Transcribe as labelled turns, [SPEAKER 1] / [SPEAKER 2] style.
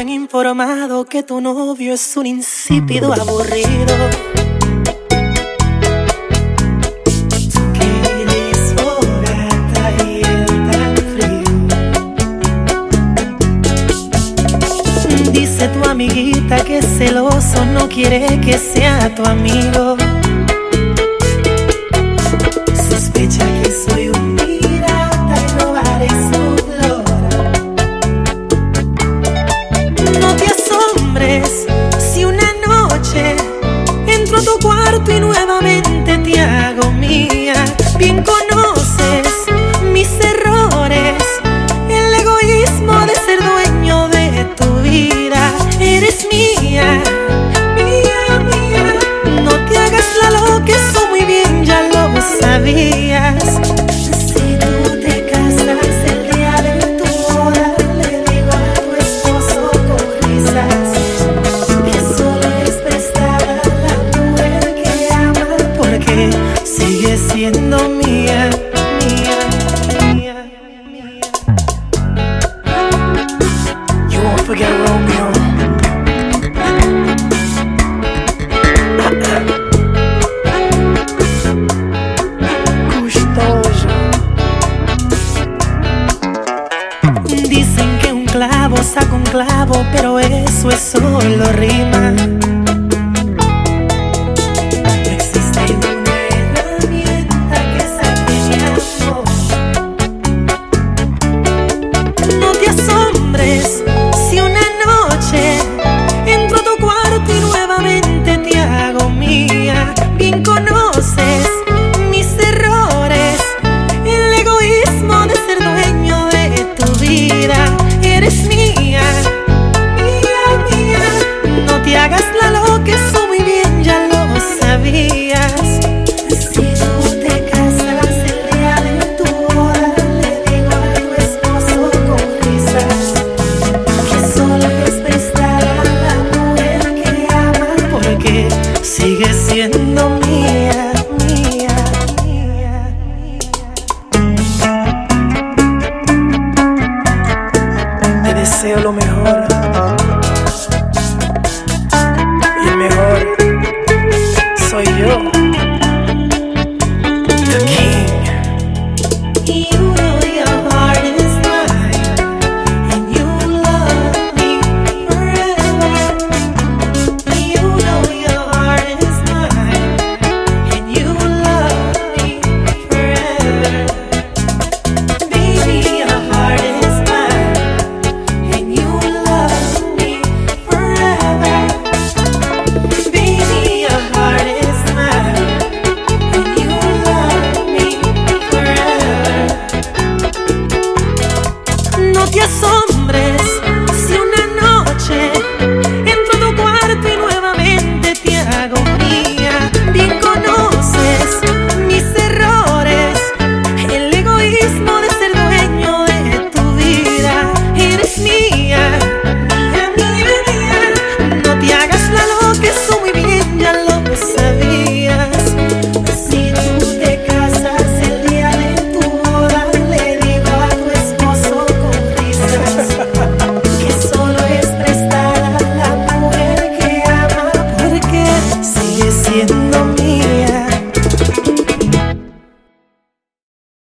[SPEAKER 1] han informado que tu novio es un insípido aburrido. Dice tu amiguita que celoso no quiere que sea tu amigo. si una noche entro a tu cuarto y nueva Dicen que un clavo saca un clavo, pero eso es solo rima. deseo lo mejor. Y el mejor soy yo.